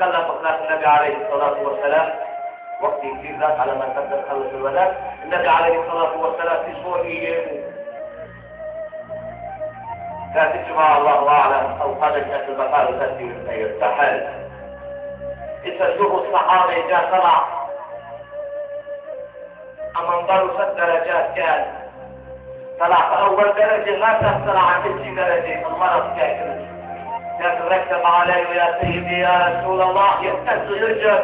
خلى مخلاق النبي عليه الصلاة والسلام. وقت كثير ذات على ما تقدر تخلص الولاد النبي عليه الصلاة والسلام في شهور أيامه كانت الجماعة الله أعلم. أو قال الناس المقال التي يرتحل إذا شوفوا الصحابة جاء طلع. أما انظروا ست درجات كان طلع في أول درجة ما تطلع عن كل درجة. المرض كان ركب عليه يا سيدي يا رسول الله يهتز يرجف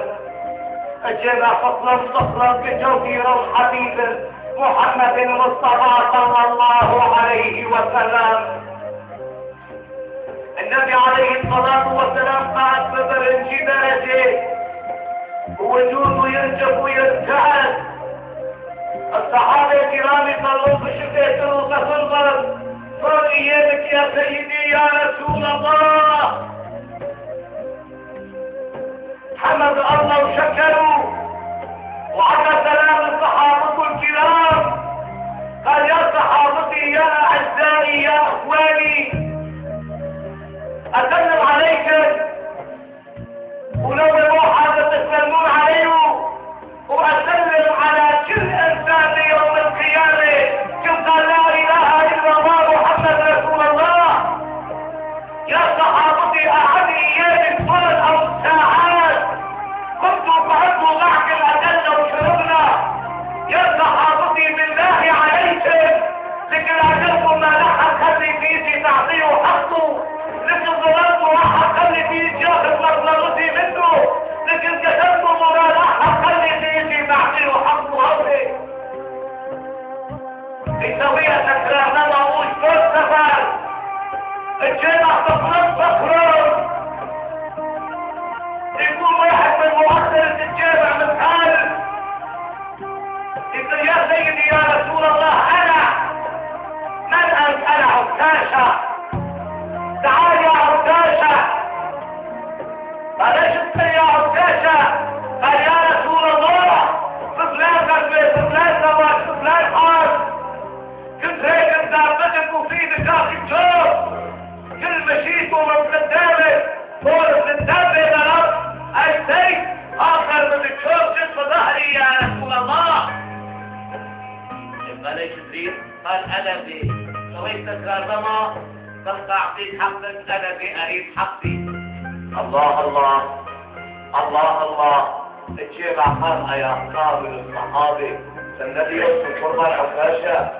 أجينا فصلا فصلا بجوفي روح حبيب محمد المصطفى صلى الله عليه وسلم. النبي عليه الصلاة والسلام بعد بدرجة درجة ووجوده يرجف ويرتعد الصحابة الكرام يصلوا بشفية وقف الغرب صار ايامك يا سيدي يا رسول الله. حمد الله وشكروا وعطى سلام الصحابة. الجامع تفرد تفرد يكون واحد قال إيش تريد؟ قال أنا بي سويت تكرما قد اعطيك حقك أنا بي أريد حقي. الله الله الله الله. الجيب عقار يا قابل الصحابة. الذي يوصل قرب العكاشة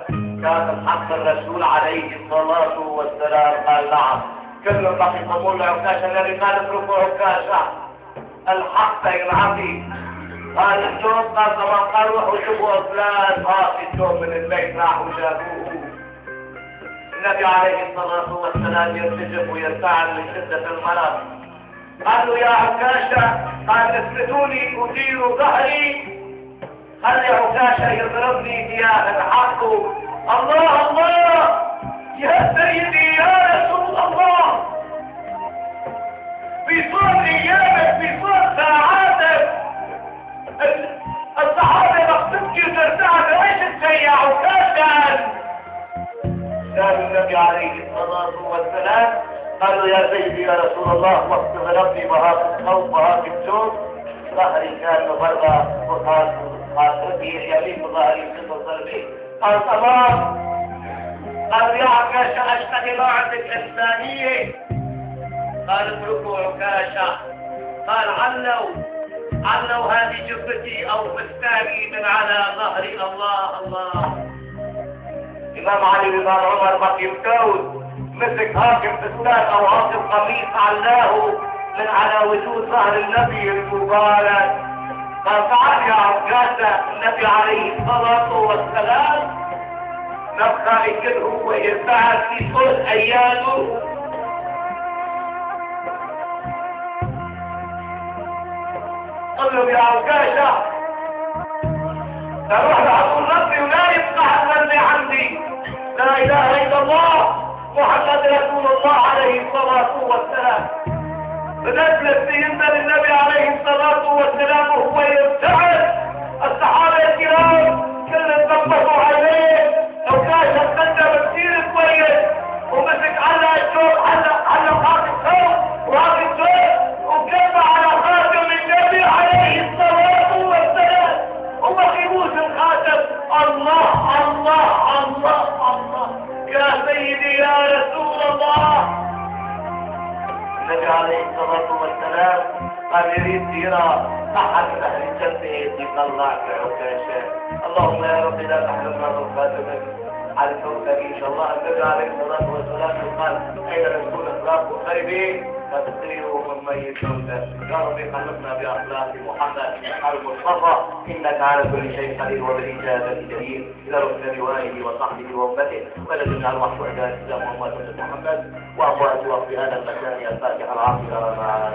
كان حق الرسول عليه الصلاة والسلام قال نعم. كل بقي قبول العكاشة الذي قال اتركوا عكاشة الحق ينعطي قال الجوب قال كما قال روحوا شوفوا فلان هاتي الجوب من البيت راحوا جابوه. النبي عليه الصلاة والسلام يرتجف ويرتعد من شدة المرض قالوا يا عكاشة قال اثبتوني أدير ظهري. خلي عكاشة يضربني ثياب الحق. الله الله! يا سيدي يا رسول الله! في صور وترتعد إيش تسيع عكاشة قال النبي عليه الصلاة والسلام قالوا يا سيدي يا رسول الله وقت ضربني بهاك الخوف بهاك الجوع. ظهري كان مفرغة وقال خاطرتي يليق ظهري مثل ضربي قال تمام قال يا عكاشة اشتغل عندك انسانية قال اتركوا عكاشة. قال علوا علوا هذه جبتي أو فستاني من على ظهري الله الله. إمام علي وامام عمر بقي يبكون مسك هاكم فستان أو عاصم قميص علاه من على وجود ظهر النبي المبارك. قال تعال يا عكاشة النبي عليه الصلاة والسلام نبقى يكن هو يرتعد في طول أيامه. يا عكاشة تروح لعبد ربي ولا يفتح الذنب عندي. لا إله إلا الله محمد رسول الله عليه الصلاة والسلام. بنزلت سيدنا النبي عليه الصلاة والسلام النبي عليه الصلاة والسلام قال يريد يرى أحد أهل الجنة. يطلع في عكاشة اللهم يا رب لا تحرمنا من خاتمك على الكوكب إن شاء الله. النبي عليه الصلاة والسلام قال أين نكون أخلاق خيرين من ميت موتى يا رب خلقنا بأخلاق محمد. المصطفى إنك على كل شيء قدير وبالإجابة جدير. إلى ركن بوائه وصحبه ولا تجعل وحده عباد محمد. محمد وأخوات في هذا المكان. الفاتحة العاصرة مع